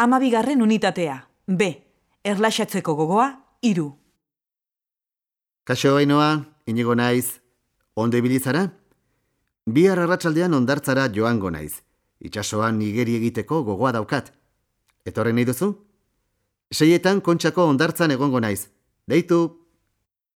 amabigarren unitatea, B, erlaxatzeko gogoa, iru. Kaso hainoa, inigo naiz, ondo ibilizara? Bi arratsaldean ondartzara joango naiz, itxasoan igeri egiteko gogoa daukat. Etorren nahi duzu? Seietan kontxako ondartzan egongo naiz, deitu!